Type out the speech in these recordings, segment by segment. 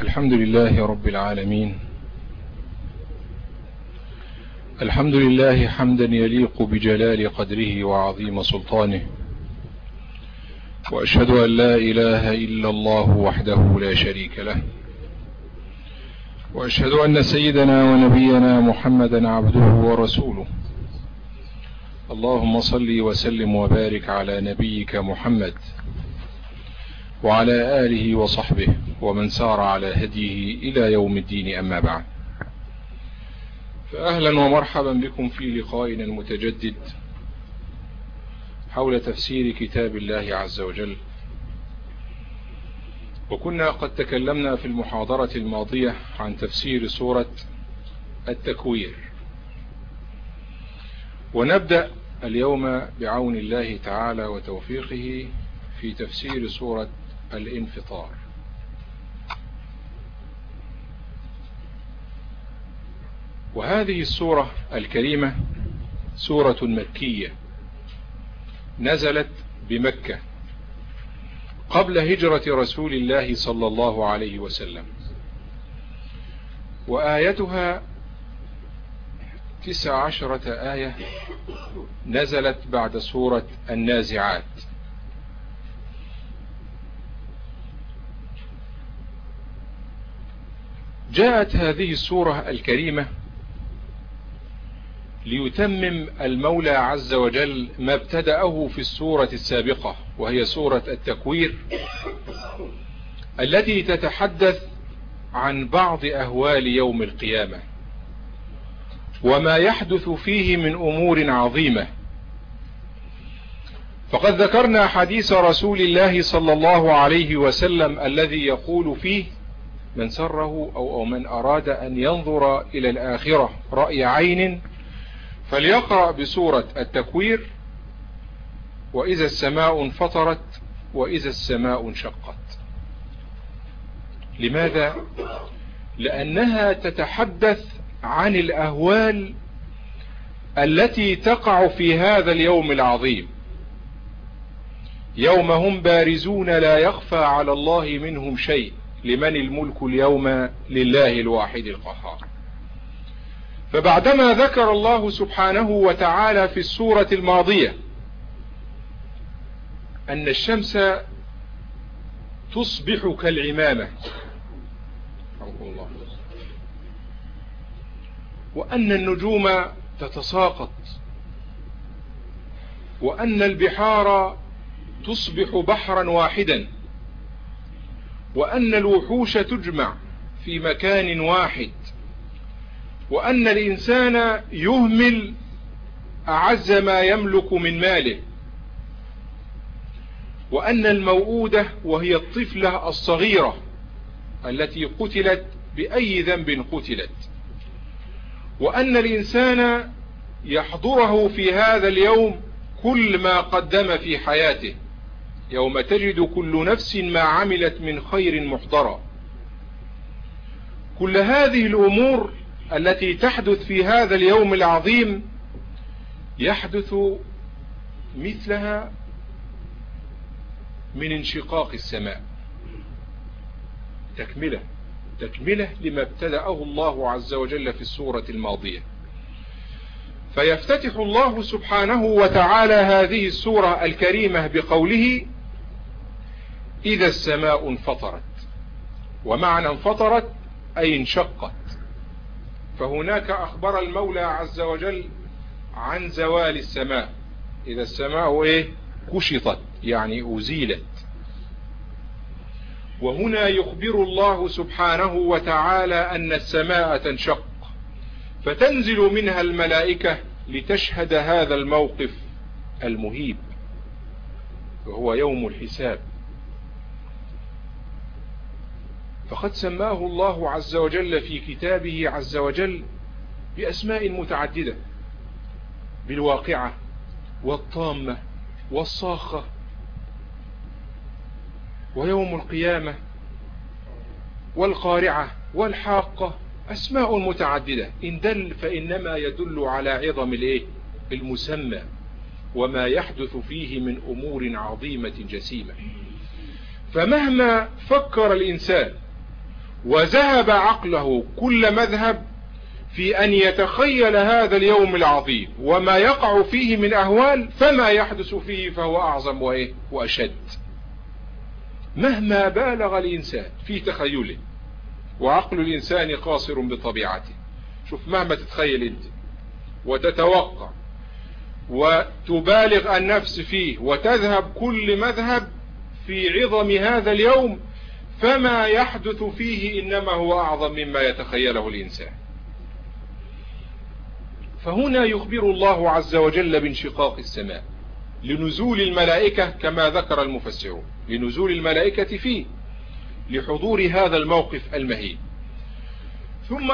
الحمد لله رب العالمين. الحمد لله حمدا يليق بجلال قدره وعظيم سلطانه. وأشهد أن لا إله إلا الله وحده لا شريك له. وأشهد أن سيدنا ونبينا محمدا عبده ورسوله. اللهم صل وسلم وبارك على نبيك محمد. وعلى آله وصحبه ومن سار على هديه إلى يوم الدين أما بعد. فأهلا ومرحبا بكم في لقائنا المتجدد حول تفسير كتاب الله عز وجل. وكنا قد تكلمنا في المحاضرة الماضية عن تفسير سورة التكوير. ونبدأ اليوم بعون الله تعالى وتوفيقه في تفسير سورة الانفطار. وهذه السورة الكريمة سورة مكية نزلت بمكة قبل هجرة رسول الله صلى الله عليه وسلم. وآيتها تسع عشرة آية نزلت بعد سورة النازعات. جاءت هذه السورة الكريمة ليتمم المولى عز وجل ما ابتدأه في السورة السابقة وهي سورة التكوير التي تتحدث عن بعض أهوال يوم القيامة وما يحدث فيه من أمور عظيمة. فقد ذكرنا حديث رسول الله صلى الله عليه وسلم الذي يقول فيه من سره أو من أراد أن ينظر إلى الآخرة رأي عين فليقرأ بسورة التكوير وإذا السماء انفطرت وإذا السماء انشقت. لماذا؟ لأنها تتحدث عن الأهوال التي تقع في هذا اليوم العظيم. يوم هم بارزون لا يخفى على الله منهم شيء. لمن الملك اليوم لله الواحد القهار. فبعدما ذكر الله سبحانه وتعالى في السورة الماضية أن الشمس تصبح كالعمامة. الله. وأن النجوم تتساقط. وأن البحار تصبح بحرا واحدا. وأن الوحوش تجمع في مكان واحد وأن الإنسان يهمل أعز ما يملك من ماله وأن الموؤودة وهي الطفلة الصغيرة التي قتلت بأي ذنب قتلت وأن الإنسان يحضره في هذا اليوم كل ما قدم في حياته. يوم تجد كل نفس ما عملت من خير محضرا. كل هذه الأمور التي تحدث في هذا اليوم العظيم يحدث مثلها من انشقاق السماء. تكملة تكملة لما ابتدأه الله عز وجل في السورة الماضية. فيفتتح الله سبحانه وتعالى هذه السورة الكريمة بقوله إذا السماء انفطرت ومعنى انفطرت أي انشقت. فهناك أخبر المولى عز وجل عن زوال السماء. إذا السماء إيه؟ كشطت يعني أزيلت. وهنا يخبر الله سبحانه وتعالى أن السماء تنشق. فتنزل منها الملائكة لتشهد هذا الموقف المهيب. وهو يوم الحساب. فقد سماه الله عز وجل في كتابه عز وجل بأسماء متعددة بالواقعة والطامة والصاخة ويوم القيامة والقارعة والحاقة أسماء متعددة إن دل فإنما يدل على عظم الإيه؟ المسمى وما يحدث فيه من أمور عظيمة جسيمة فمهما فكر الإنسان وذهب عقله كل مذهب في أن يتخيل هذا اليوم العظيم وما يقع فيه من أهوال فما يحدث فيه فهو أعظم وإيه؟ وأشد. مهما بالغ الإنسان في تخيله وعقل الإنسان قاصر بطبيعته. شوف مهما تتخيل أنت وتتوقع وتبالغ النفس فيه وتذهب كل مذهب في عظم هذا اليوم فما يحدث فيه إنما هو أعظم مما يتخيله الإنسان. فهنا يخبر الله عز وجل بانشقاق السماء لنزول الملائكة كما ذكر المفسرون لنزول الملائكة فيه لحضور هذا الموقف المهين ثم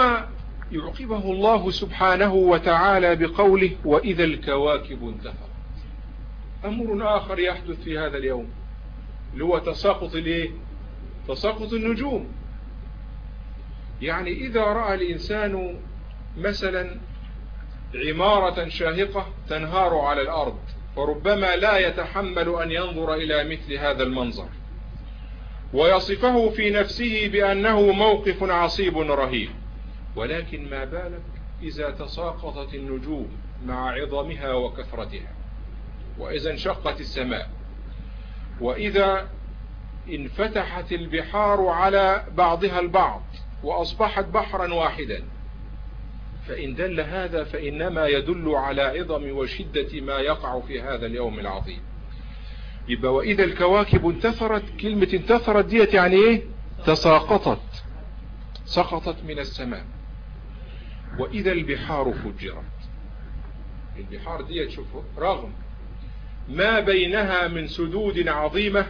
يعقبه الله سبحانه وتعالى بقوله وإذا الكواكب انتفضت أمر آخر يحدث في هذا اليوم اللي هو تساقط الإيه؟ تساقط النجوم. يعني إذا رأى الإنسان مثلا عمارة شاهقة تنهار على الأرض فربما لا يتحمل أن ينظر إلى مثل هذا المنظر. ويصفه في نفسه بأنه موقف عصيب رهيب. ولكن ما بالك إذا تساقطت النجوم مع عظمها وكثرتها وإذا انشقت السماء. وإذا انفتحت البحار على بعضها البعض وأصبحت بحرا واحدا. فإن دل هذا فإنما يدل على عظم وشدة ما يقع في هذا اليوم العظيم. يبقى وإذا الكواكب انتثرت كلمة انتثرت ديت يعني إيه؟ تساقطت. سقطت من السماء. وإذا البحار فجرت. البحار ديت شوفوا رغم. ما بينها من سدود عظيمة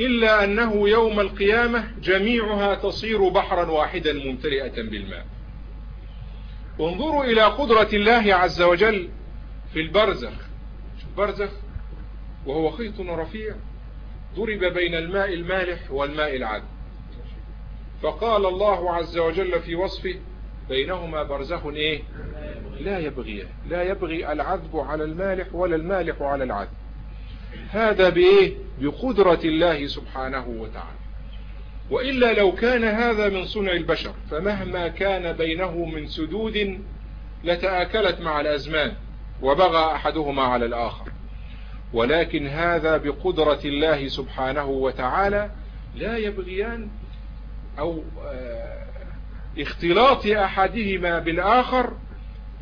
إلا أنه يوم القيامة جميعها تصير بحرا واحدا ممتلئة بالماء. انظروا إلى قدرة الله عز وجل في البرزخ. البرزخ وهو خيط رفيع. ضرب بين الماء المالح والماء العذب فقال الله عز وجل في وصفه بينهما برزخ إيه؟ لا يبغي لا يبغي العذب على المالح ولا المالح على العذب هذا بإيه؟ بقدرة الله سبحانه وتعالى. وإلا لو كان هذا من صنع البشر فمهما كان بينه من سدود لتآكلت مع الأزمان وبغى أحدهما على الآخر. ولكن هذا بقدرة الله سبحانه وتعالى لا يبغيان أو آه، اختلاط أحدهما بالآخر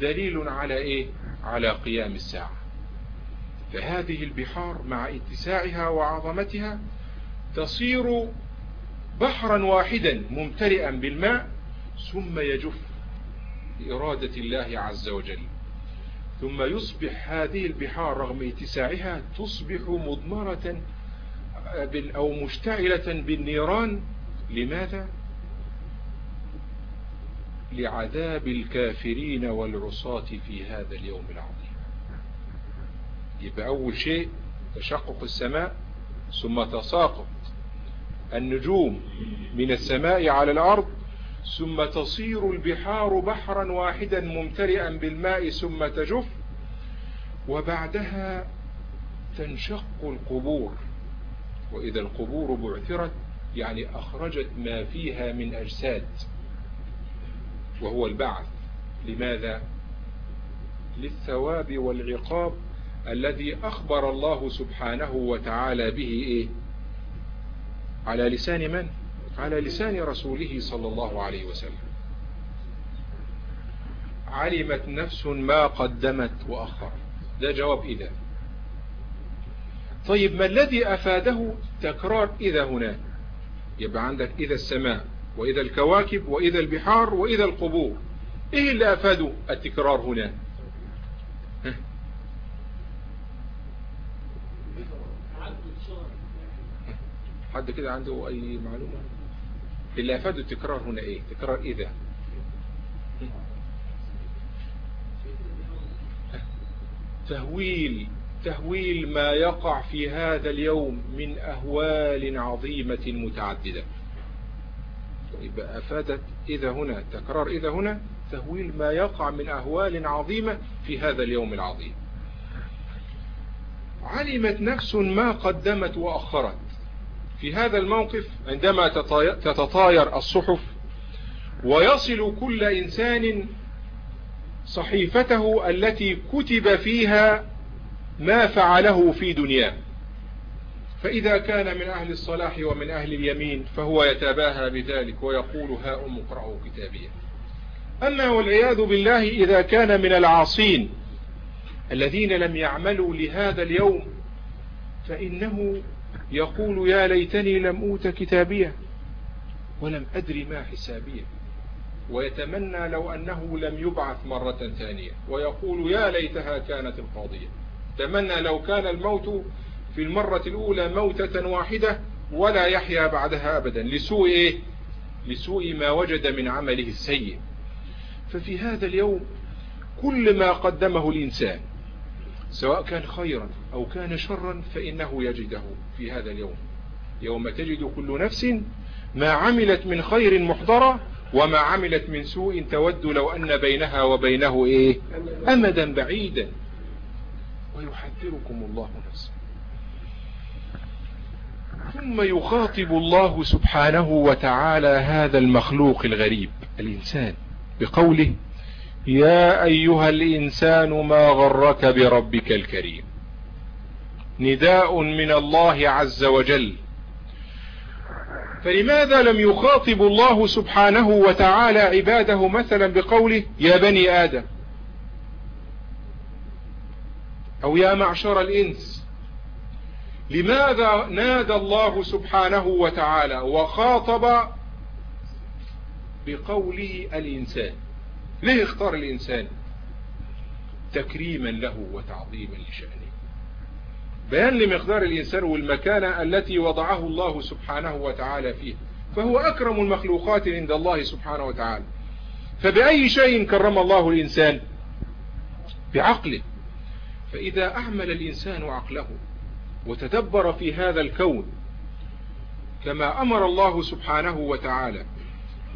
دليل على إيه؟ على قيام الساعة. فهذه البحار مع اتساعها وعظمتها تصير بحرا واحدا ممتلئا بالماء ثم يجف بإرادة الله عز وجل. ثم يصبح هذه البحار رغم اتساعها تصبح مضمرة أو مشتعلة بالنيران. لماذا؟ لعذاب الكافرين والعصاة في هذا اليوم العظيم. يبقى أول شيء تشقق السماء ثم تساقط النجوم من السماء على الأرض ثم تصير البحار بحرا واحدا ممتلئا بالماء ثم تجف وبعدها تنشق القبور. وإذا القبور بعثرت يعني أخرجت ما فيها من أجساد. وهو البعث. لماذا؟ للثواب والعقاب. الذي أخبر الله سبحانه وتعالى به إيه؟ على لسان من؟ على لسان رسوله صلى الله عليه وسلم. علمت نفس ما قدمت وأخرت ده جواب إذا. طيب ما الذي أفاده تكرار إذا هنا؟ يبقى عندك إذا السماء وإذا الكواكب وإذا البحار وإذا القبور. إيه اللي أفاده التكرار هنا؟ حد كده عنده أي معلومة؟ اللي أفاده التكرار هنا إيه؟ تكرار إذا تهويل تهويل ما يقع في هذا اليوم من أهوال عظيمة متعددة. يبقى أفادت إذا هنا تكرار إذا هنا تهويل ما يقع من أهوال عظيمة في هذا اليوم العظيم. علمت نفس ما قدمت وأخرت. في هذا الموقف عندما تتطاير الصحف ويصل كل إنسان صحيفته التي كتب فيها ما فعله في دنياه. فإذا كان من أهل الصلاح ومن أهل اليمين فهو يتباهى بذلك ويقول ها أم اقرأوا كتابيا أما والعياذ بالله إذا كان من العاصين الذين لم يعملوا لهذا اليوم فإنه يقول يا ليتني لم أوت كتابية ولم أدري ما حسابية. ويتمنى لو أنه لم يبعث مرة ثانية. ويقول يا ليتها كانت القاضية. تمنى لو كان الموت في المرة الأولى موتة واحدة ولا يحيا بعدها أبدا. لسوء إيه؟ لسوء ما وجد من عمله السيء. ففي هذا اليوم كل ما قدمه الإنسان سواء كان خيرا أو كان شرا فإنه يجده في هذا اليوم. يوم تجد كل نفس ما عملت من خير محضرة وما عملت من سوء تود لو أن بينها وبينه إيه؟ أمدا بعيدا. ويحذركم الله نفسه. ثم يخاطب الله سبحانه وتعالى هذا المخلوق الغريب الإنسان بقوله يا أيها الإنسان ما غرك بربك الكريم. نداء من الله عز وجل. فلماذا لم يخاطب الله سبحانه وتعالى عباده مثلا بقوله يا بني آدم؟ أو يا معشر الإنس. لماذا نادى الله سبحانه وتعالى وخاطب بقوله الإنسان؟ ليه اختار الإنسان تكريما له وتعظيما لشأنه؟ بيان لمقدار الإنسان والمكانة التي وضعه الله سبحانه وتعالى فيه فهو أكرم المخلوقات عند الله سبحانه وتعالى. فبأي شيء كرم الله الإنسان؟ بعقله. فإذا أعمل الإنسان عقله وتدبر في هذا الكون كما أمر الله سبحانه وتعالى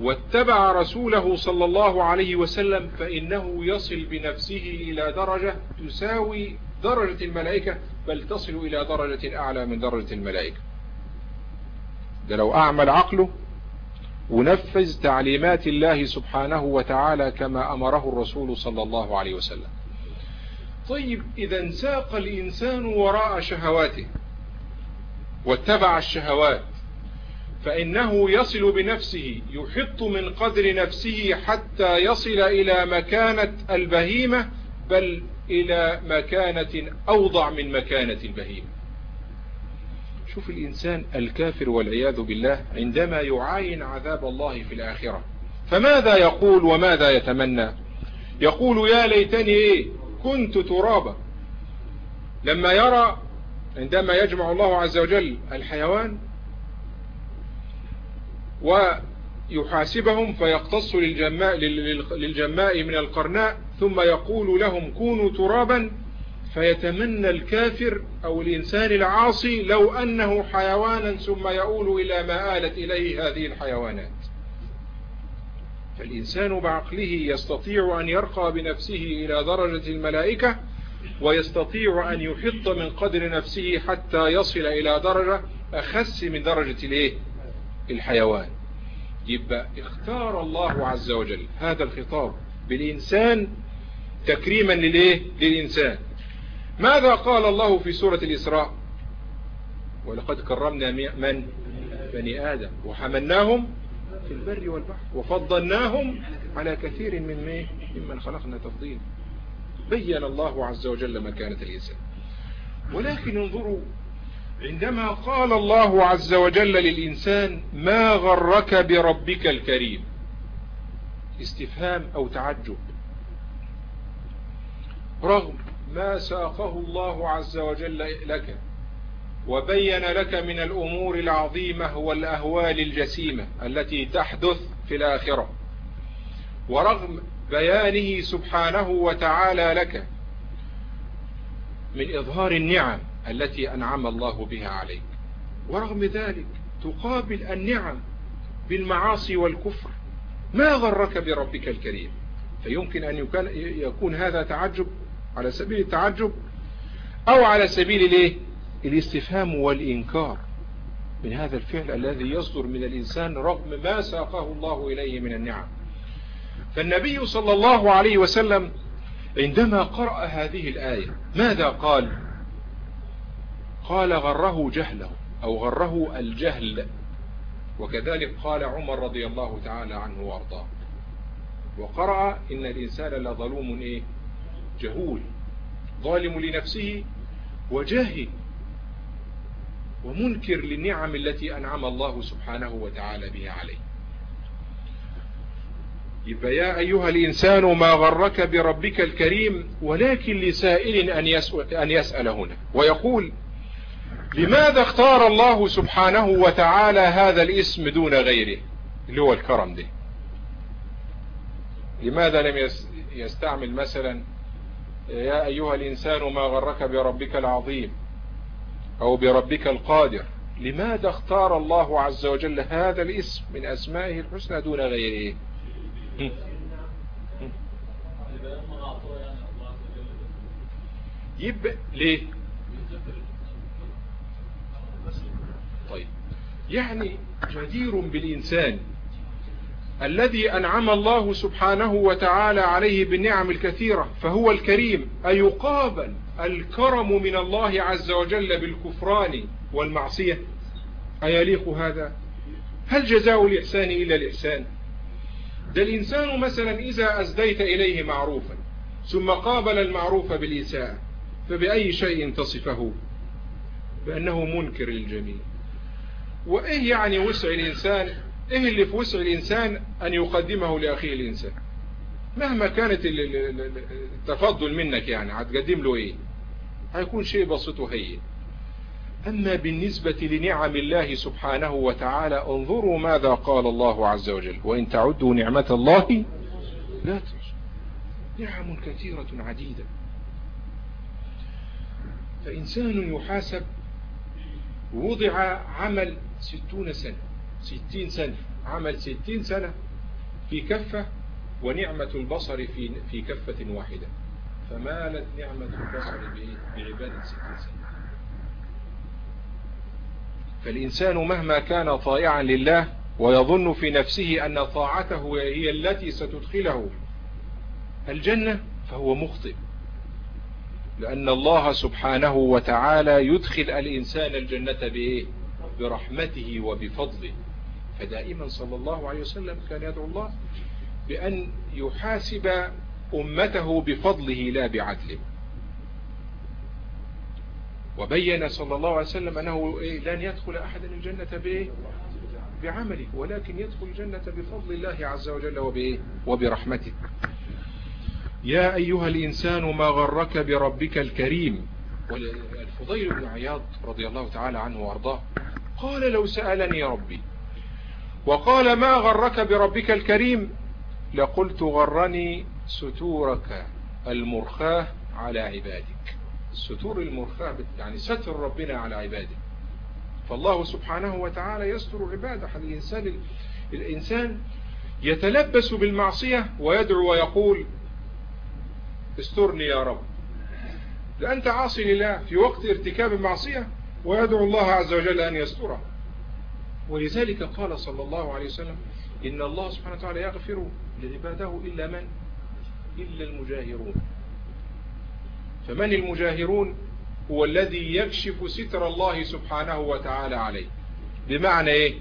واتبع رسوله صلى الله عليه وسلم فإنه يصل بنفسه إلى درجة تساوي درجة الملائكة بل تصل إلى درجة أعلى من درجة الملائكة. ده لو أعمل عقله ونفذ تعليمات الله سبحانه وتعالى كما أمره الرسول صلى الله عليه وسلم. طيب إذا انساق الإنسان وراء شهواته واتبع الشهوات فإنه يصل بنفسه يحط من قدر نفسه حتى يصل إلى مكانة البهيمة بل إلى مكانة أوضع من مكانة البهيمة. شوف الإنسان الكافر والعياذ بالله عندما يعاين عذاب الله في الآخرة. فماذا يقول وماذا يتمنى؟ يقول يا ليتني كنت ترابا. لما يرى عندما يجمع الله عز وجل الحيوان ويحاسبهم فيقتص للجماء, للجماء من القرناء ثم يقول لهم كونوا ترابا فيتمنى الكافر أو الإنسان العاصي لو أنه حيوانا ثم يؤول إلى ما آلت إليه هذه الحيوانات. فالإنسان بعقله يستطيع أن يرقى بنفسه إلى درجة الملائكة ويستطيع أن يحط من قدر نفسه حتى يصل إلى درجة أخس من درجة الإيه؟ الحيوان. يبقى اختار الله عز وجل هذا الخطاب بالإنسان تكريما للإيه؟ للإنسان. ماذا قال الله في سورة الإسراء؟ ولقد كرمنا من؟ بني آدم. وحملناهم في البر والبحر. وفضلناهم على كثير من ممن خلقنا تفضيلا. بين الله عز وجل مكانة الإنسان. ولكن انظروا عندما قال الله عز وجل للإنسان ما غرك بربك الكريم. استفهام أو تعجب. رغم ما ساقه الله عز وجل لك وبين لك من الأمور العظيمة والأهوال الجسيمة التي تحدث في الآخرة. ورغم بيانه سبحانه وتعالى لك من إظهار النعم التي أنعم الله بها عليك. ورغم ذلك تقابل النعم بالمعاصي والكفر. ما غرك بربك الكريم؟ فيمكن أن يكون هذا تعجب على سبيل التعجب أو على سبيل الإيه؟ الاستفهام والإنكار. من هذا الفعل الذي يصدر من الإنسان رغم ما ساقه الله إليه من النعم. فالنبي صلى الله عليه وسلم عندما قرأ هذه الآية ماذا قال؟ قال غره جهله أو غره الجهل. وكذلك قال عمر رضي الله تعالى عنه وأرضاه. وقرأ إن الإنسان لظلوم إيه؟ جهول ظالم لنفسه وجاهل ومنكر للنعم التي أنعم الله سبحانه وتعالى بها عليه. يبقى يا أيها الإنسان ما غرك بربك الكريم ولكن لسائل أن يسأل, هنا. ويقول لماذا اختار الله سبحانه وتعالى هذا الاسم دون غيره؟ اللي هو الكرم ده. لماذا لم يستعمل مثلا يا أيها الإنسان ما غرك بربك العظيم أو بربك القادر؟ لماذا اختار الله عز وجل هذا الاسم من أسمائه الحسنى دون غيره؟ يبقى ليه؟ طيب. يعني جدير بالإنسان الذي أنعم الله سبحانه وتعالى عليه بالنعم الكثيرة فهو الكريم أيقابل الكرم من الله عز وجل بالكفران والمعصية. أيليق هذا؟ هل جزاء الإحسان إلا الإحسان؟ ده الإنسان مثلا إذا أزديت إليه معروفا ثم قابل المعروف بالإساءة فبأي شيء تصفه؟ بأنه منكر للجميع. وإيه يعني وسع الإنسان؟ إيه اللي في وسع الإنسان أن يقدمه لأخيه الإنسان؟ مهما كانت التفضل منك يعني هتقدم له إيه؟ هيكون شيء بسيط وهين. أما بالنسبة لنعم الله سبحانه وتعالى انظروا ماذا قال الله عز وجل. وإن تعدوا نعمة الله لا تحصوا. نعم كثيرة عديدة. فإنسان يحاسب وضع عمل ستون سنة. ستين سنة. عمل ستين سنة في كفة ونعمة البصر في في كفة واحدة. فمالت نعمة البصر بعبادة ستين سنة. فالإنسان مهما كان طائعا لله ويظن في نفسه أن طاعته هي التي ستدخله الجنة فهو مخطئ. لأن الله سبحانه وتعالى يدخل الإنسان الجنة بإيه؟ برحمته وبفضله. فدائما صلى الله عليه وسلم كان يدعو الله بأن يحاسب أمته بفضله لا بعدله وبين صلى الله عليه وسلم أنه لن يدخل أحد الجنة بإيه بعمله ولكن يدخل الجنة بفضل الله عز وجل وبرحمته. يا أيها الإنسان ما غرك بربك الكريم؟ والفضيل بن عياض رضي الله تعالى عنه وأرضاه. قال لو سألني ربي. وقال ما غرك بربك الكريم؟ لقلت غرني ستورك المرخاة على عبادك. الستور المرخاة يعني ستر ربنا على عباده فالله سبحانه وتعالى يستر عباده. الإنسان الإنسان يتلبس بالمعصية ويدعو ويقول استرني يا رب؟ لأنت عاصي لله في وقت ارتكاب المعصية؟ ويدعو الله عز وجل أن يستره. ولذلك قال صلى الله عليه وسلم إن الله سبحانه وتعالى يغفر لعباده إلا من؟ إلا المجاهرون. فمن المجاهرون؟ هو الذي يكشف ستر الله سبحانه وتعالى عليه. بمعنى إيه؟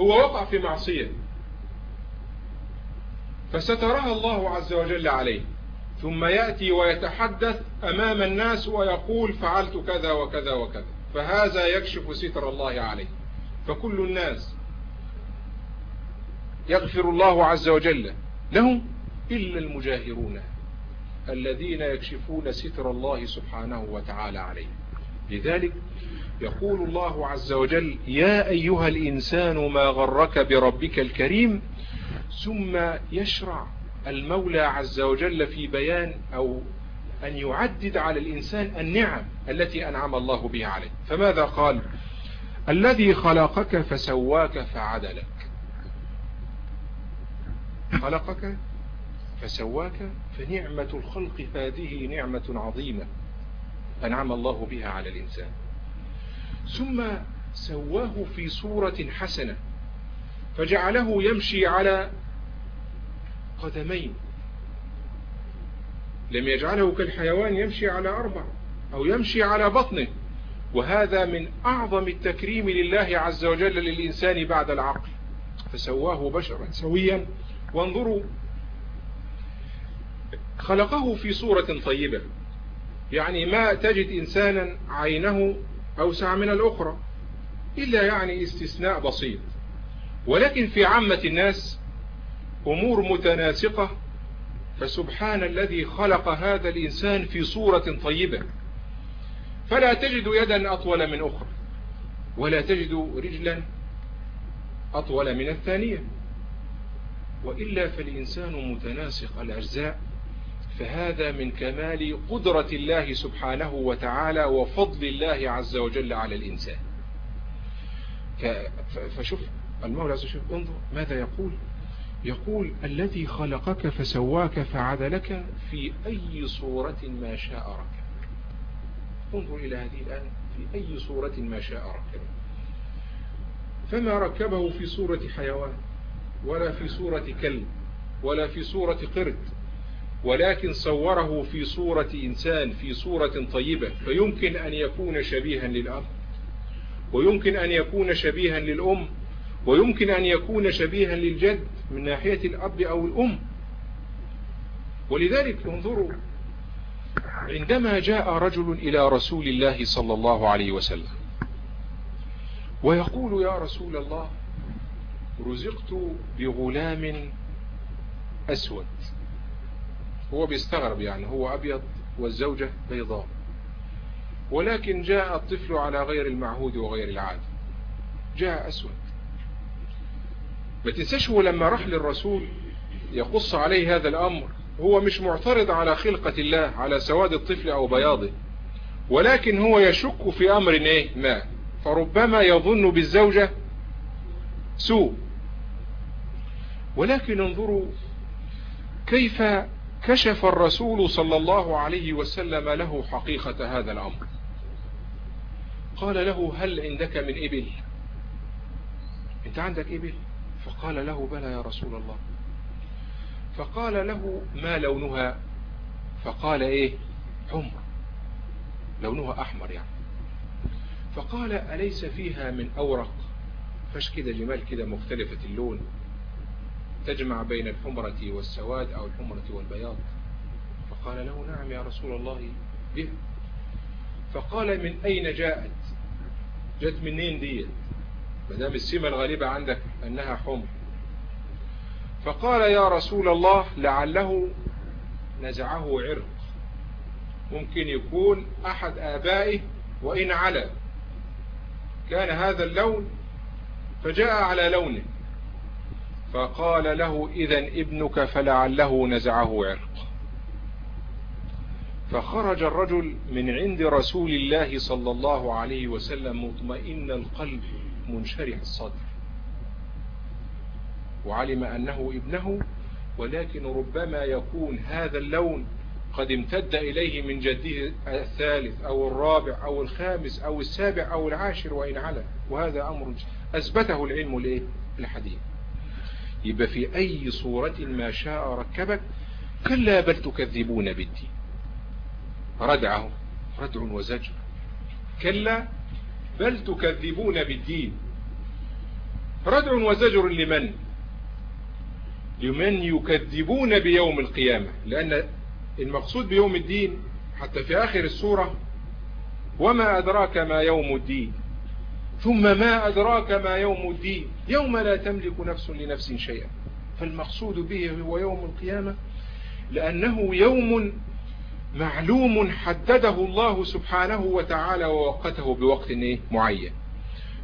هو وقع في معصية. فسترها الله عز وجل عليه. ثم يأتي ويتحدث أمام الناس ويقول فعلت كذا وكذا وكذا. فهذا يكشف ستر الله عليه. فكل الناس يغفر الله عز وجل لهم إلا المجاهرون الذين يكشفون ستر الله سبحانه وتعالى عليه. لذلك يقول الله عز وجل يا أيها الإنسان ما غرك بربك الكريم ثم يشرع المولى عز وجل في بيان أو أن يعدد على الإنسان النعم التي أنعم الله بها عليه. فماذا قال؟ الذي خلقك فسواك فعدلك. خلقك فسواك فنعمة الخلق هذه نعمة عظيمة أنعم الله بها على الإنسان. ثم سواه في صورة حسنة فجعله يمشي على قدمين. لم يجعله كالحيوان يمشي على أربع أو يمشي على بطنه. وهذا من أعظم التكريم لله عز وجل للإنسان بعد العقل. فسواه بشرا سويا. وانظروا خلقه في صورة طيبة. يعني ما تجد إنسانا عينه أوسع من الأخرى إلا يعني استثناء بسيط. ولكن في عامة الناس أمور متناسقة فسبحان الذي خلق هذا الإنسان في صورة طيبة. فلا تجد يدا أطول من أخرى ولا تجد رجلا أطول من الثانية. وإلا فالإنسان متناسق الأجزاء فهذا من كمال قدرة الله سبحانه وتعالى وفضل الله عز وجل على الإنسان. فشوف المولى وجل انظر ماذا يقول يقول الذي خلقك فسواك فعدلك في أي صورة ما شاء ركب. انظر إلى هذه الآن في أي صورة ما شاء ركب. فما ركبه في صورة حيوان ولا في صورة كلب ولا في صورة قرد ولكن صوره في صورة إنسان في صورة طيبة. فيمكن أن يكون شبيها للأب ويمكن أن يكون شبيها للأم ويمكن أن يكون شبيها للجد من ناحية الأب أو الأم. ولذلك انظروا عندما جاء رجل إلى رسول الله صلى الله عليه وسلم ويقول يا رسول الله رزقت بغلام أسود. هو بيستغرب يعني هو أبيض والزوجة بيضاء. ولكن جاء الطفل على غير المعهود وغير العادة. جاء أسود. ما تنساش هو لما راح للرسول يقص عليه هذا الأمر هو مش معترض على خلقة الله على سواد الطفل أو بياضه ولكن هو يشك في أمر إيه؟ ما. فربما يظن بالزوجة سوء. ولكن انظروا كيف كشف الرسول صلى الله عليه وسلم له حقيقة هذا الأمر. قال له هل عندك من إبل؟ أنت عندك إبل؟ فقال له بلى يا رسول الله. فقال له ما لونها؟ فقال إيه؟ حمر. لونها أحمر يعني. فقال أليس فيها من أورق؟ فش كده جمال كده مختلفة اللون. تجمع بين الحمرة والسواد أو الحمرة والبياض. فقال له نعم يا رسول الله به فقال من أين جاءت؟ جت منين ديت؟ مدام السمة الغالبة عندك أنها حمر. فقال يا رسول الله لعله نزعه عرق. ممكن يكون أحد آبائه وإن على. كان هذا اللون فجاء على لونه. فقال له إذا ابنك فلعله نزعه عرق. فخرج الرجل من عند رسول الله صلى الله عليه وسلم مطمئن القلب. منشرح الصدر. وعلم أنه ابنه ولكن ربما يكون هذا اللون قد امتد إليه من جده الثالث أو الرابع أو الخامس أو السابع أو العاشر وإن على. وهذا أمر أثبته العلم لإيه؟ الحديث يبقى في أي صورة ما شاء ركبك كلا بل تكذبون بالدين. ردعه ردع وزجر. كلا بل تكذبون بالدين. ردع وزجر لمن؟ لمن يكذبون بيوم القيامة لأن المقصود بيوم الدين حتى في آخر السورة وما أدراك ما يوم الدين. ثم ما أدراك ما يوم الدين؟ يوم لا تملك نفس لنفس شيئا. فالمقصود به هو يوم القيامة لأنه يوم معلوم حدده الله سبحانه وتعالى ووقته بوقت معين.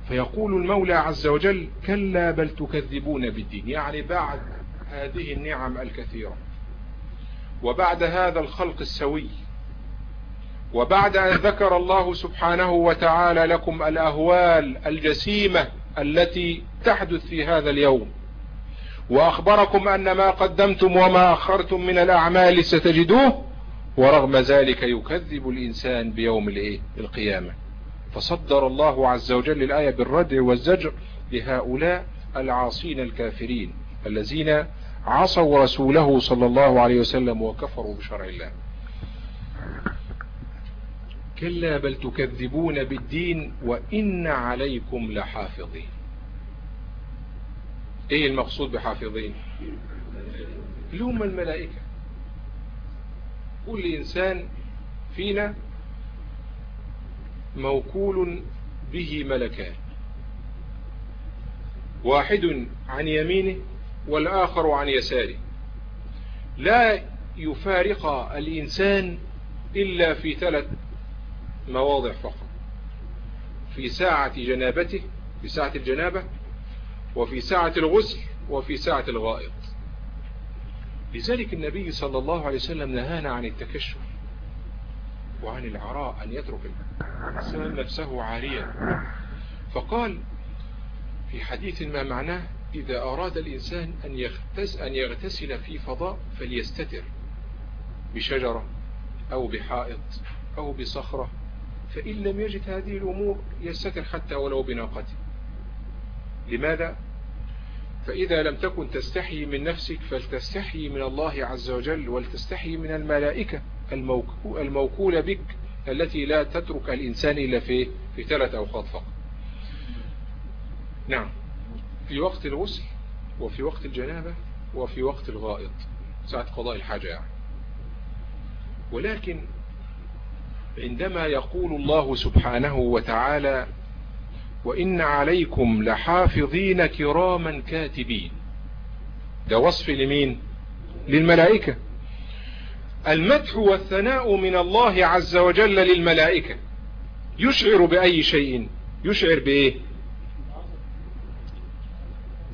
فيقول المولى عز وجل كلا بل تكذبون بالدين. يعني بعد هذه النعم الكثيرة. وبعد هذا الخلق السوي. وبعد أن ذكر الله سبحانه وتعالى لكم الأهوال الجسيمة التي تحدث في هذا اليوم. وأخبركم أن ما قدمتم وما أخرتم من الأعمال ستجدوه. ورغم ذلك يكذب الإنسان بيوم القيامة. فصدر الله عز وجل الآية بالردع والزجر لهؤلاء العاصين الكافرين الذين عصوا رسوله صلى الله عليه وسلم وكفروا بشرع الله. كلا بل تكذبون بالدين وإن عليكم لحافظين. إيه المقصود بحافظين؟ اللي هم الملائكة. كل إنسان فينا موكول به ملكان. واحد عن يمينه والآخر عن يساره. لا يفارق الإنسان إلا في ثلاث مواضع فقط. في ساعة جنابته في ساعة الجنابة وفي ساعة الغسل وفي ساعة الغائط. لذلك النبي صلى الله عليه وسلم نهانا عن التكشف وعن العراء أن يترك الإنسان نفسه عاريا فقال في حديث ما معناه إذا أراد الإنسان أن أن يغتسل في فضاء فليستتر بشجرة أو بحائط أو بصخرة فإن لم يجد هذه الأمور يستتر حتى ولو بناقته لماذا؟ فإذا لم تكن تستحي من نفسك فلتستحي من الله عز وجل ولتستحي من الملائكة الموكولة بك التي لا تترك الإنسان إلا في في ثلاث أوقات فقط. نعم. في وقت الغسل وفي وقت الجنابة وفي وقت الغائط. ساعة قضاء الحاجة يعني. ولكن عندما يقول الله سبحانه وتعالى وإن عليكم لحافظين كراما كاتبين. ده وصف لمين؟ للملائكة. المدح والثناء من الله عز وجل للملائكة. يشعر بأي شيء؟ يشعر بإيه؟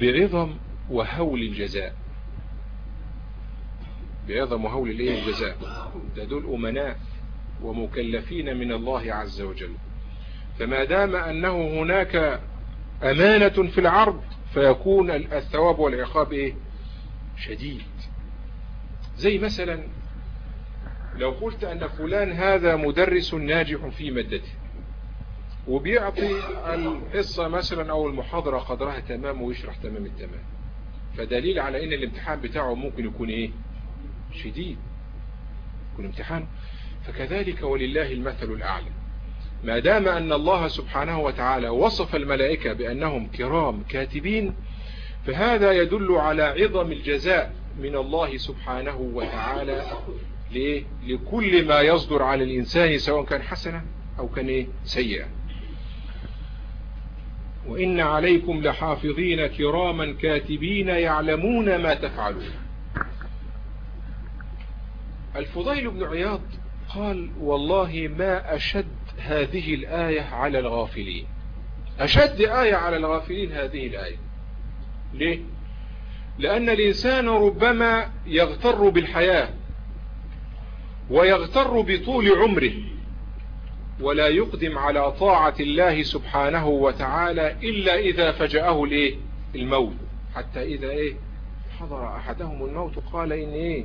بعظم وهول الجزاء. بعظم وهول الجزاء. ده دول أمناء ومكلفين من الله عز وجل. فما دام أنه هناك أمانة في العرض فيكون الثواب والعقاب إيه؟ شديد. زي مثلا لو قلت أن فلان هذا مدرس ناجح في مادته وبيعطي الحصة مثلا أو المحاضرة قدرها تمام ويشرح تمام التمام فدليل على أن الامتحان بتاعه ممكن يكون إيه؟ شديد يكون امتحان. فكذلك ولله المثل الأعلى. ما دام أن الله سبحانه وتعالى وصف الملائكة بأنهم كرام كاتبين فهذا يدل على عظم الجزاء من الله سبحانه وتعالى لكل ما يصدر على الإنسان سواء كان حسنة أو كان؟ سيئة وإن عليكم لحافظين كراما كاتبين يعلمون ما تفعلون الفضيل بن عياض قال والله ما أشد هذه الآية على الغافلين. أشد آية على الغافلين هذه الآية. ليه؟ لأن الإنسان ربما يغتر بالحياة ويغتر بطول عمره ولا يقدم على طاعة الله سبحانه وتعالى إلا إذا فجأه الإيه الموت. حتى إذا إيه؟ حضر أحدهم الموت قال إن إيه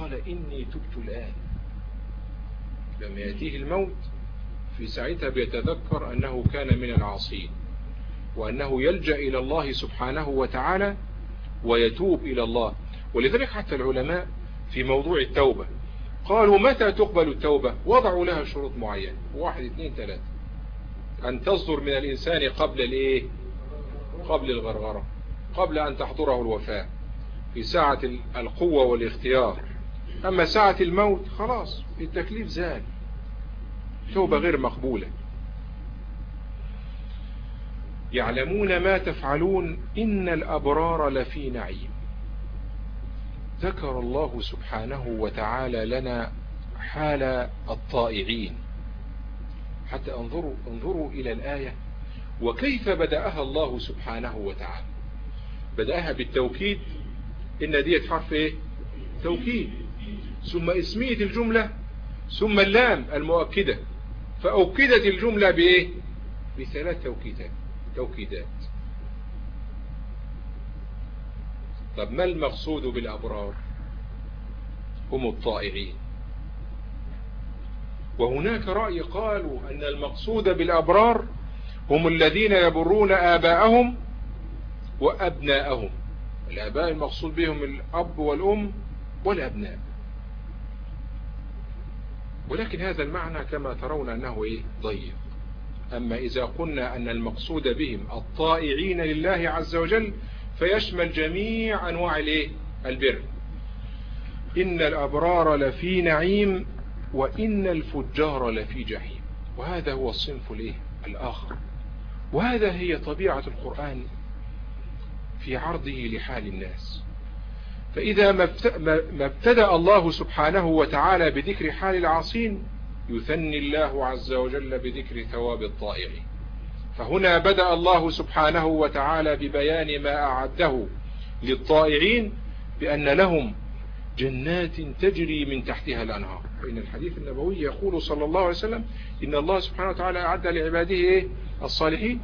قال إني تبت الآن. لما يأتيه الموت. في ساعتها بيتذكر أنه كان من العاصين وأنه يلجأ إلى الله سبحانه وتعالى ويتوب إلى الله. ولذلك حتى العلماء في موضوع التوبة قالوا متى تقبل التوبة؟ وضعوا لها شروط معينة. واحد اثنين ثلاثة. أن تصدر من الإنسان قبل الإيه؟ قبل الغرغرة قبل أن تحضره الوفاة. في ساعة القوة والاختيار. أما ساعة الموت خلاص التكليف زال توبة غير مقبولة. يعلمون ما تفعلون إن الأبرار لفي نعيم. ذكر الله سبحانه وتعالى لنا حال الطائعين. حتى انظروا, انظروا إلى الآية. وكيف بدأها الله سبحانه وتعالى؟ بدأها بالتوكيد. إن ديت حرف إيه؟ توكيد. ثم اسمية الجملة ثم اللام المؤكدة فأوكدت الجملة بإيه؟ بثلاث توكيدات توكيدات. طب ما المقصود بالأبرار؟ هم الطائعين. وهناك رأي قالوا أن المقصود بالأبرار هم الذين يبرون آباءهم وأبناءهم. الآباء المقصود بهم الأب والأم والأبناء. ولكن هذا المعنى كما ترون أنه إيه؟ ضيق. أما إذا قلنا أن المقصود بهم الطائعين لله عز وجل فيشمل جميع أنواع الإيه؟ البر. إن الأبرار لفي نعيم وإن الفجار لفي جحيم. وهذا هو الصنف الإيه؟ الآخر. وهذا هي طبيعة القرآن في عرضه لحال الناس. فإذا ما ابتدأ الله سبحانه وتعالى بذكر حال العاصين يثني الله عز وجل بذكر ثواب الطائعين فهنا بدأ الله سبحانه وتعالى ببيان ما أعده للطائعين بأن لهم جنات تجري من تحتها الأنهار. فإن الحديث النبوي يقول صلى الله عليه وسلم إن الله سبحانه وتعالى أعد لعباده إيه؟ الصالحين.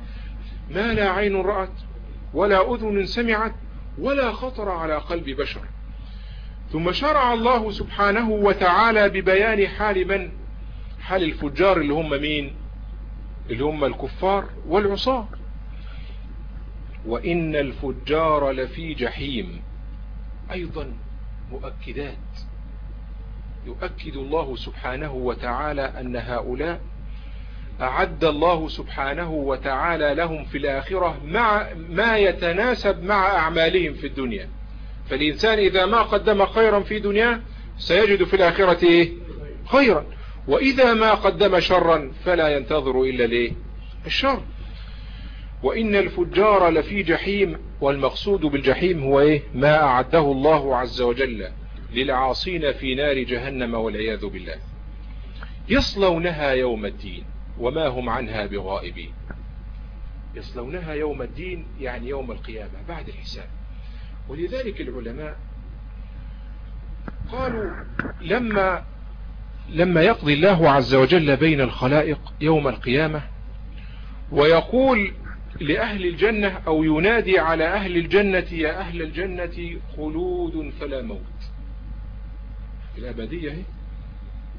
ما لا عين رأت ولا أذن سمعت ولا خطر على قلب بشر. ثم شرع الله سبحانه وتعالى ببيان حال من؟ حال الفجار اللي هم مين؟ اللي هم الكفار والعصاة. وإن الفجار لفي جحيم. أيضا مؤكدات. يؤكد الله سبحانه وتعالى أن هؤلاء أعد الله سبحانه وتعالى لهم في الآخرة مع ما يتناسب مع أعمالهم في الدنيا. فالإنسان إذا ما قدم خيرا في دنياه سيجد في الآخرة إيه؟ خيرا. وإذا ما قدم شرا فلا ينتظر إلا ليه؟ الشر. وإن الفجار لفي جحيم والمقصود بالجحيم هو إيه؟ ما أعده الله عز وجل للعاصين في نار جهنم والعياذ بالله. يصلونها يوم الدين. وما هم عنها بغائبين. يصلونها يوم الدين يعني يوم القيامة بعد الحساب. ولذلك العلماء قالوا لما لما يقضي الله عز وجل بين الخلائق يوم القيامة ويقول لأهل الجنة أو ينادي على أهل الجنة يا أهل الجنة خلود فلا موت. الأبدية هي؟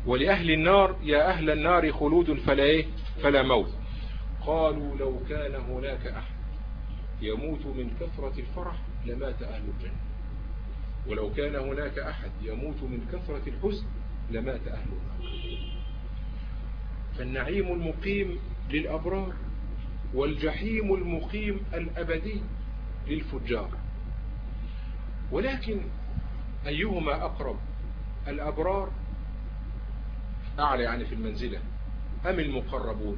ولأهل النار يا أهل النار خلود فلا, إيه؟ فلا موت. قالوا لو كان هناك أحد يموت من كثرة الفرح لمات أهل الجنة. ولو كان هناك أحد يموت من كثرة الحزن لمات أهل النار. فالنعيم المقيم للأبرار والجحيم المقيم الأبدي للفجار. ولكن أيهما أقرب؟ الأبرار أعلى يعني في المنزلة. أم المقربون؟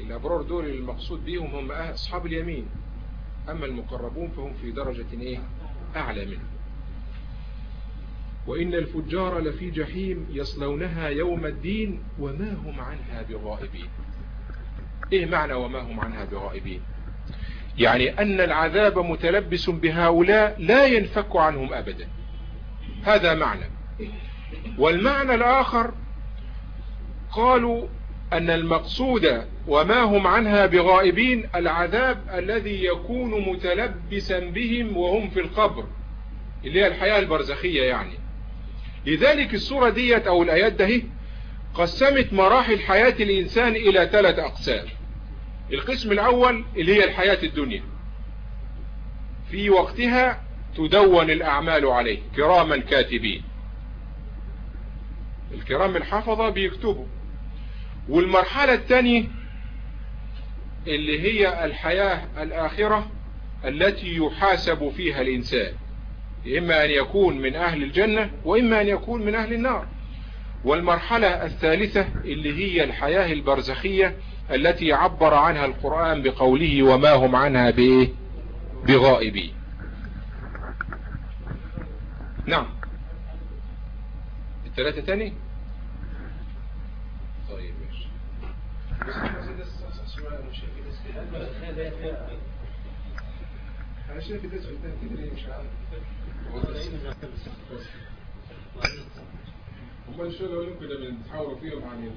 الأبرار دول المقصود بهم هم أصحاب اليمين. أما المقربون فهم في درجة إيه؟ أعلى منه وإن الفجار لفي جحيم يصلونها يوم الدين وما هم عنها بغائبين. إيه معنى وما هم عنها بغائبين؟ يعني أن العذاب متلبس بهؤلاء لا ينفك عنهم أبدا. هذا معنى. والمعنى الآخر قالوا أن المقصود وما هم عنها بغائبين العذاب الذي يكون متلبسا بهم وهم في القبر اللي هي الحياة البرزخية يعني. لذلك الصورة ديت أو الآيات ده قسمت مراحل حياة الإنسان إلى ثلاث أقسام. القسم الأول اللي هي الحياة الدنيا. في وقتها تدون الأعمال عليه. كراما كاتبين الكرام الحفظة بيكتبوا. والمرحلة الثانية اللي هي الحياة الآخرة التي يحاسب فيها الإنسان. إما أن يكون من أهل الجنة وإما أن يكون من أهل النار. والمرحلة الثالثة اللي هي الحياة البرزخية التي عبر عنها القرآن بقوله وما هم عنها بإيه؟ بغائبين. نعم. الثلاثة تاني؟ طيب ماشي. أنا شايف الناس كده مش عارف هم شو لو لكم كده بنتحاوروا فيهم عن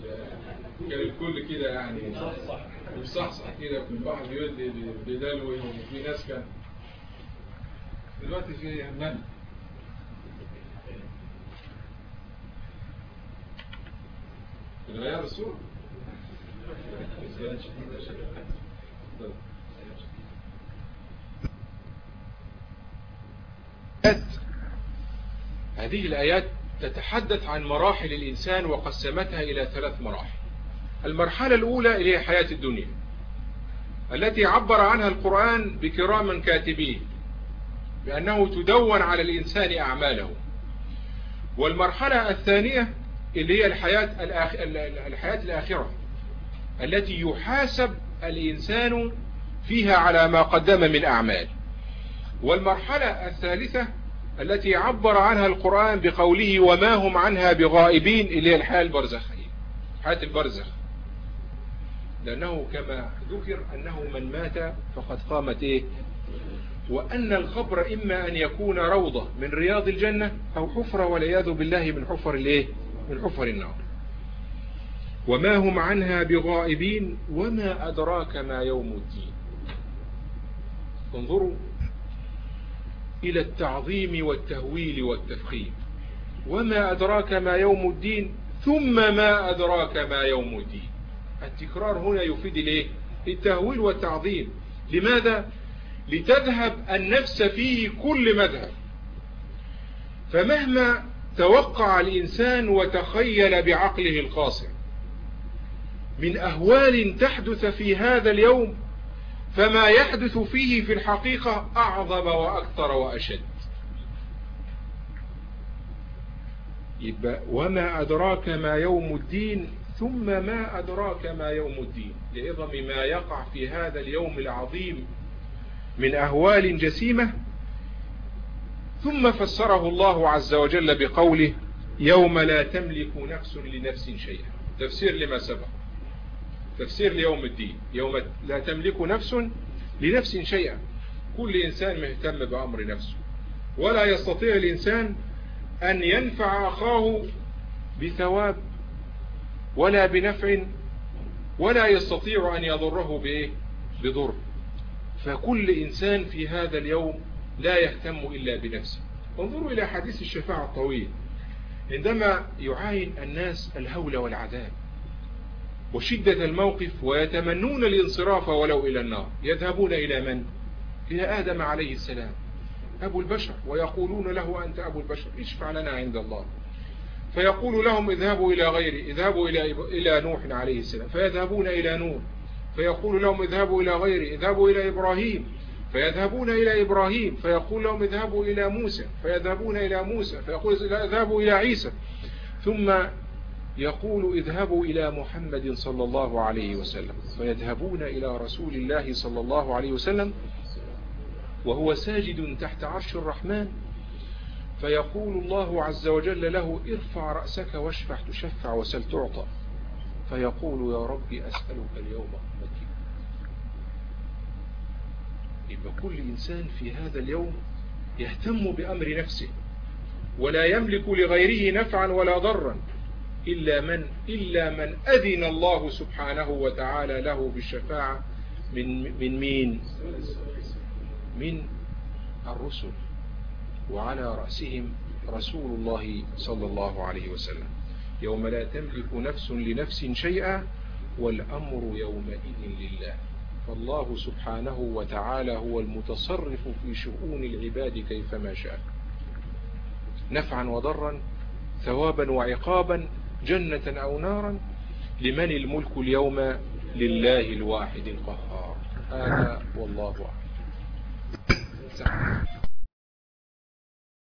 كان الكل كده يعني مصحصح كده كل واحد بيودي بدلوي وفي ناس كان دلوقتي في من غير الصورة هذه الآيات تتحدث عن مراحل الإنسان وقسمتها إلى ثلاث مراحل. المرحلة الأولى إلى حياة الدنيا التي عبر عنها القرآن بكرام كاتبين بأنه تدون على الإنسان أعماله. والمرحلة الثانية اللي هي الحياة, الحياة الآخرة التي يحاسب الإنسان فيها على ما قدم من أعمال. والمرحلة الثالثة التي عبر عنها القرآن بقوله وما هم عنها بغائبين اللي هي الحياة البرزخية حياة البرزخ. لأنه كما ذكر أنه من مات فقد قامت إيه؟ وأن القبر إما أن يكون روضة من رياض الجنة أو حفرة والعياذ بالله من حفر الإيه؟ من حفر النار. وما هم عنها بغائبين وما أدراك ما يوم الدين. انظروا إلى التعظيم والتهويل والتفخيم. وما أدراك ما يوم الدين ثم ما أدراك ما يوم الدين. التكرار هنا يفيد الايه التهويل والتعظيم. لماذا؟ لتذهب النفس فيه كل مذهب. فمهما توقع الإنسان وتخيل بعقله القاصر من أهوال تحدث في هذا اليوم فما يحدث فيه في الحقيقة أعظم وأكثر وأشد. يبقى وما أدراك ما يوم الدين ثم ما أدراك ما يوم الدين. لعظم ما يقع في هذا اليوم العظيم من أهوال جسيمة ثم فسره الله عز وجل بقوله يوم لا تملك نفس لنفس شيئا. تفسير لما سبق. تفسير ليوم الدين. يوم لا تملك نفس لنفس شيئا. كل إنسان مهتم بأمر نفسه. ولا يستطيع الإنسان أن ينفع أخاه بثواب ولا بنفع ولا يستطيع أن يضره بإيه؟ بضر. فكل إنسان في هذا اليوم لا يهتم إلا بنفسه. انظروا إلى حديث الشفاعة الطويل. عندما يعاين الناس الهول والعذاب وشدة الموقف ويتمنون الانصراف ولو إلى النار. يذهبون إلى من؟ إلى آدم عليه السلام. أبو البشر. ويقولون له أنت أبو البشر اشفع لنا عند الله. فيقول لهم اذهبوا إلى غيري اذهبوا إلى, إلى نوح عليه السلام. فيذهبون إلى نوح. فيقول لهم اذهبوا إلى غيري اذهبوا إلى إبراهيم. فيذهبون إلى إبراهيم فيقول لهم اذهبوا إلى موسى فيذهبون إلى موسى فيقول اذهبوا إلى عيسى. ثم يقول اذهبوا إلى محمد صلى الله عليه وسلم فيذهبون إلى رسول الله صلى الله عليه وسلم وهو ساجد تحت عرش الرحمن. فيقول الله عز وجل له ارفع رأسك واشفح تشفع وسل تعطى. فيقول يا ربي أسألك اليوم أمتي يبقى كل إنسان في هذا اليوم يهتم بأمر نفسه ولا يملك لغيره نفعا ولا ضرا إلا من, إلا من أذن الله سبحانه وتعالى له بالشفاعة من, من مين؟ من الرسل وعلى رأسهم رسول الله صلى الله عليه وسلم. يوم لا تملك نفس لنفس شيئا والأمر يومئذ لله. فالله سبحانه وتعالى هو المتصرف في شؤون العباد كيفما شاء. نفعا وضرا ثوابا وعقابا جنة أو نارا لمن الملك اليوم لله الواحد القهار. هذا والله أعلم.